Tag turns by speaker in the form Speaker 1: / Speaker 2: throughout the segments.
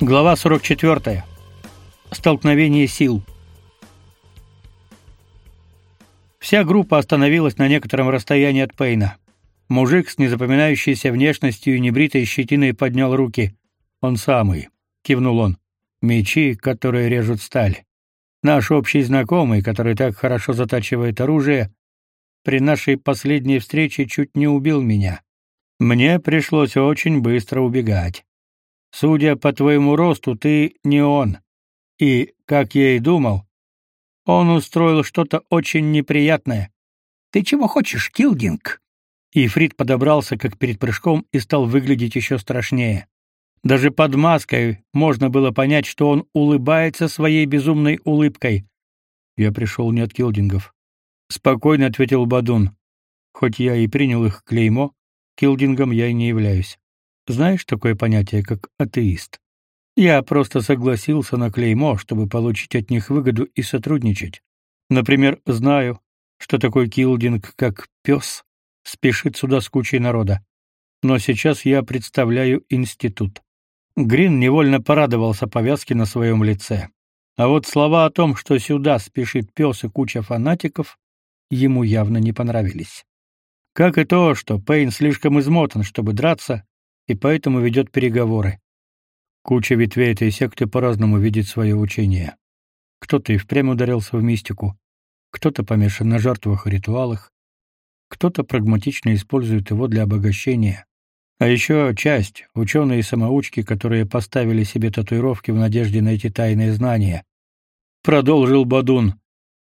Speaker 1: Глава 44. Столкновение сил. Вся группа остановилась на некотором расстоянии от Пейна. Мужик с незапоминающейся внешностью и небритой щетиной поднял руки. «Он самый», — кивнул он. «Мечи, которые режут сталь. Наш общий знакомый, который так хорошо затачивает оружие, при нашей последней встрече чуть не убил меня. Мне пришлось очень быстро убегать. Судя по твоему росту, ты не он. И, как я и думал, он устроил что-то очень неприятное. Ты чего хочешь, Килдинг? Ифрит подобрался как перед прыжком и стал выглядеть еще страшнее. Даже под маской можно было понять, что он улыбается своей безумной улыбкой. Я пришел не от Килдингов. Спокойно ответил Бадун. Хоть я и принял их клеймо, Килдингом я и не являюсь. Знаешь такое понятие, как атеист? Я просто согласился на клеймо, чтобы получить от них выгоду и сотрудничать. Например, знаю, что такой килдинг, как пес, спешит сюда с кучей народа. Но сейчас я представляю институт. Грин невольно порадовался повязке на своем лице. А вот слова о том, что сюда спешит пес и куча фанатиков, ему явно не понравились. Как и то, что Пейн слишком измотан, чтобы драться, и поэтому ведет переговоры. Куча ветвей этой секты по-разному видит свое учение. Кто-то и впрямь ударился в мистику, кто-то помешан на жертвах и ритуалах, кто-то прагматично использует его для обогащения. А еще часть — ученые-самоучки, которые поставили себе татуировки в надежде найти тайные знания. Продолжил Бадун,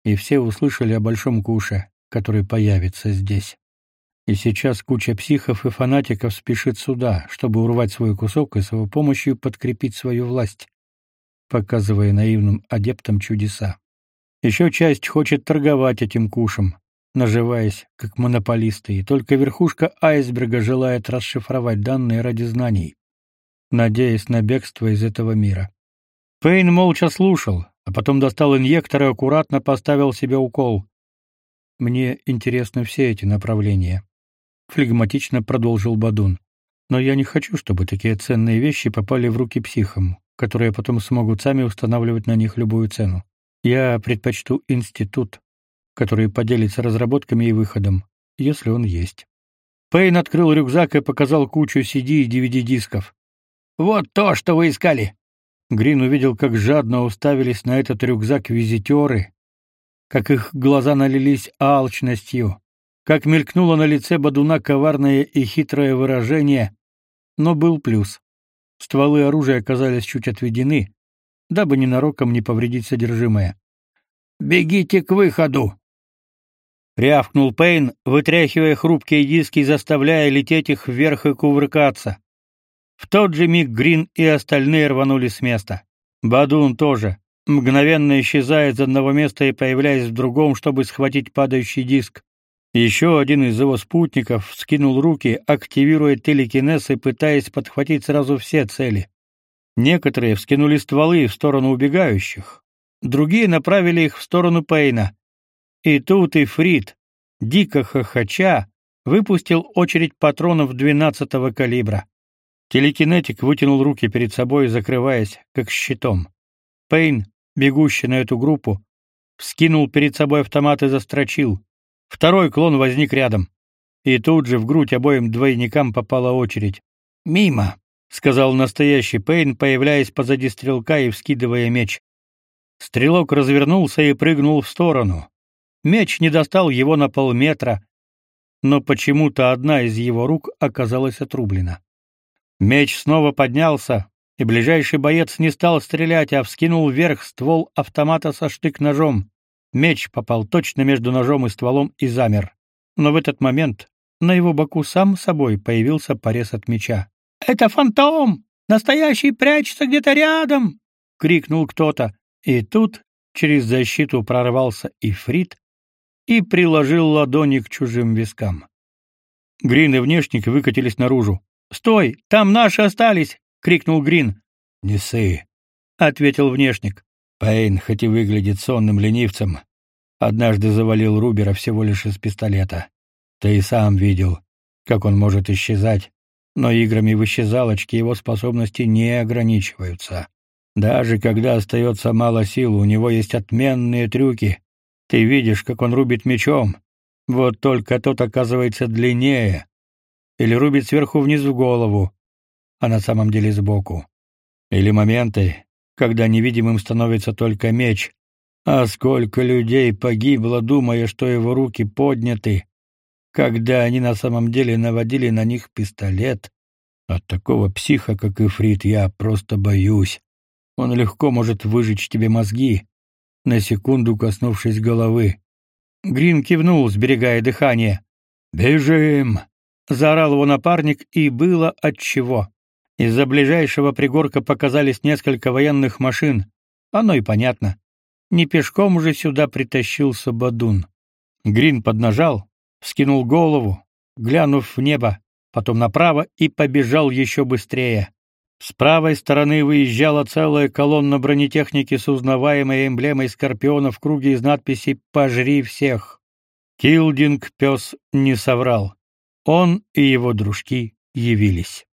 Speaker 1: и все услышали о большом куше, который появится здесь. И сейчас куча психов и фанатиков спешит сюда, чтобы урвать свой кусок и с его помощью подкрепить свою власть, показывая наивным адептам чудеса. Еще часть хочет торговать этим кушем, наживаясь как монополисты, и только верхушка айсберга желает расшифровать данные ради знаний, надеясь на бегство из этого мира. Пейн молча слушал, а потом достал инъектор и аккуратно поставил себе укол. Мне интересны все эти направления флегматично продолжил Бадун. Но я не хочу, чтобы такие ценные вещи попали в руки психам, которые потом смогут сами устанавливать на них любую цену. Я предпочту институт, который поделится разработками и выходом, если он есть. Пейн открыл рюкзак и показал кучу CD и DVD-дисков. Вот то, что вы искали. Грин увидел, как жадно уставились на этот рюкзак визитеры, как их глаза налились алчностью, как мелькнуло на лице Бадуна коварное и хитрое выражение, но был плюс. Стволы оружия оказались чуть отведены, дабы ненароком не повредить содержимое. «Бегите к выходу!» Рявкнул Пейн, вытряхивая хрупкие диски и заставляя лететь их вверх и кувыркаться. В тот же миг Грин и остальные рванули с места. Бадун тоже, мгновенно исчезая из одного места и появляясь в другом, чтобы схватить падающий диск. Еще один из его спутников скинул руки, активируя телекинез и пытаясь подхватить сразу все цели. Некоторые вскинули стволы в сторону убегающих, другие направили их в сторону Пейна. И тут и Фрид, дико хохоча, выпустил очередь патронов 12-го калибра. Телекинетик вытянул руки перед собой, закрываясь, как щитом. Пейн, бегущий на эту группу, вскинул перед собой автомат и застрочил. Второй клон возник рядом. И тут же в грудь обоим двойникам попала очередь. «Мимо», — сказал настоящий Пейн, появляясь позади стрелка и вскидывая меч. Стрелок развернулся и прыгнул в сторону. Меч не достал его на полметра, но почему-то одна из его рук оказалась отрублена. Меч снова поднялся, и ближайший боец не стал стрелять, а вскинул вверх ствол автомата со штык-ножом. Меч попал точно между ножом и стволом и замер. Но в этот момент на его боку сам собой появился порез от меча. «Это фантом! Настоящий прячется где-то рядом!» — крикнул кто-то. И тут через защиту прорвался Ифрит и приложил ладони к чужим вискам. Грин и внешник выкатились наружу. «Стой! Там наши остались!» — крикнул Грин.
Speaker 2: «Не ссы!»
Speaker 1: — ответил внешник.
Speaker 2: Пейн, хоть и выглядит сонным ленивцем, однажды завалил Рубера всего лишь из пистолета. Ты и сам видел, как он может исчезать, Но играми в исчезалочки его способности не ограничиваются. Даже когда остается мало сил, у него есть отменные трюки. Ты видишь, как он рубит мечом. Вот только тот оказывается длиннее. Или рубит сверху вниз в голову, а на самом деле сбоку. Или моменты, когда невидимым становится только меч. А сколько людей погибло, думая, что его руки подняты, когда они на самом деле наводили на них пистолет. От такого психа, как Ифрит, я просто боюсь. Он легко может выжечь тебе мозги, на секунду коснувшись головы. Грин кивнул, сберегая дыхание. «Бежим!» — заорал его напарник, и было отчего. Из-за ближайшего пригорка показались несколько военных машин. Оно и понятно. Не пешком уже сюда притащился Бадун. Грин поднажал, вскинул голову, глянув в небо, потом направо и побежал еще быстрее. С правой стороны выезжала целая колонна бронетехники с узнаваемой эмблемой скорпиона в круге из надписи «Пожри всех». Килдинг пес не соврал. Он и его дружки явились.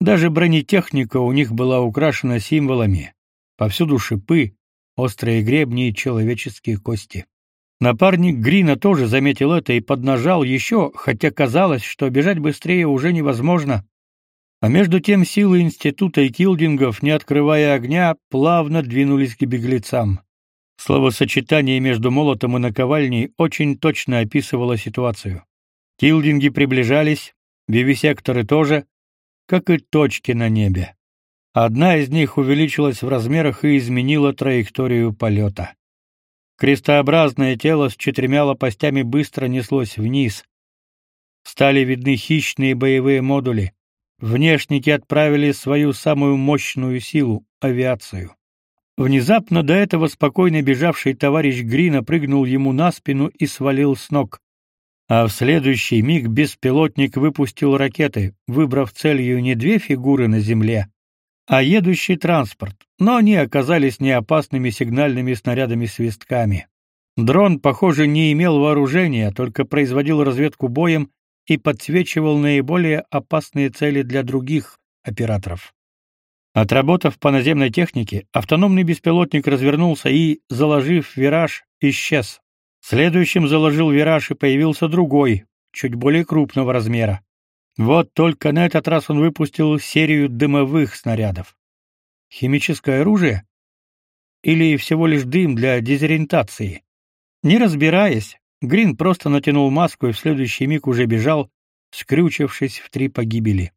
Speaker 2: Даже бронетехника у них была украшена символами. Повсюду шипы, острые гребни и человеческие кости. Напарник Грина тоже заметил это и поднажал еще, хотя казалось, что бежать быстрее уже невозможно. А между тем силы института и килдингов, не открывая огня, плавно двинулись к беглецам. Словосочетание между молотом и наковальней очень точно описывало ситуацию. Килдинги приближались, вивисекторы тоже, как и точки на небе. Одна из них увеличилась в размерах и изменила траекторию полета. Крестообразное тело с четырьмя лопастями быстро неслось вниз. Стали видны хищные боевые модули. Внешники отправили свою самую мощную силу авиацию. Внезапно до этого спокойно бежавший товарищ Грина прыгнул ему на спину и свалил с ног. А в следующий миг беспилотник выпустил ракеты, выбрав целью не две фигуры на земле, а едущий транспорт, но они оказались неопасными сигнальными снарядами-свистками. Дрон, похоже, не имел вооружения, только производил разведку боем и подсвечивал наиболее опасные цели для других операторов. Отработав по наземной технике, автономный беспилотник развернулся и, заложив вираж, исчез. Следующим заложил вираж и появился другой, чуть более крупного размера. Вот только на этот раз он выпустил серию дымовых снарядов. Химическое оружие? Или всего лишь дым для дезориентации? Не разбираясь, Грин просто натянул маску и в следующий миг уже бежал, скрючившись в три погибели.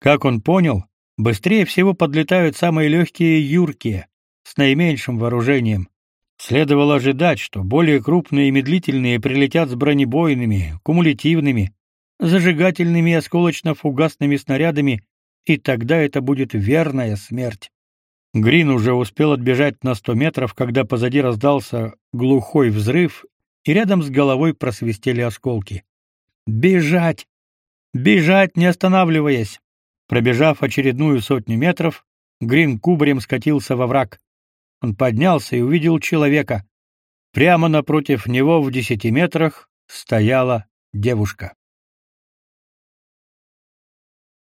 Speaker 2: Как он понял, быстрее всего подлетают самые легкие юркие, с наименьшим вооружением. Следовало ожидать, что более крупные и медлительные прилетят с бронебойными, кумулятивными, зажигательными и осколочно-фугасными снарядами, и тогда это будет верная смерть. Грин уже успел отбежать на сто метров, когда позади раздался глухой взрыв, и рядом с головой просвистели осколки. Бежать! Бежать, не останавливаясь! Пробежав очередную сотню метров, Грин кубарем скатился во враг. Он поднялся и увидел человека. Прямо напротив него в десяти метрах стояла девушка.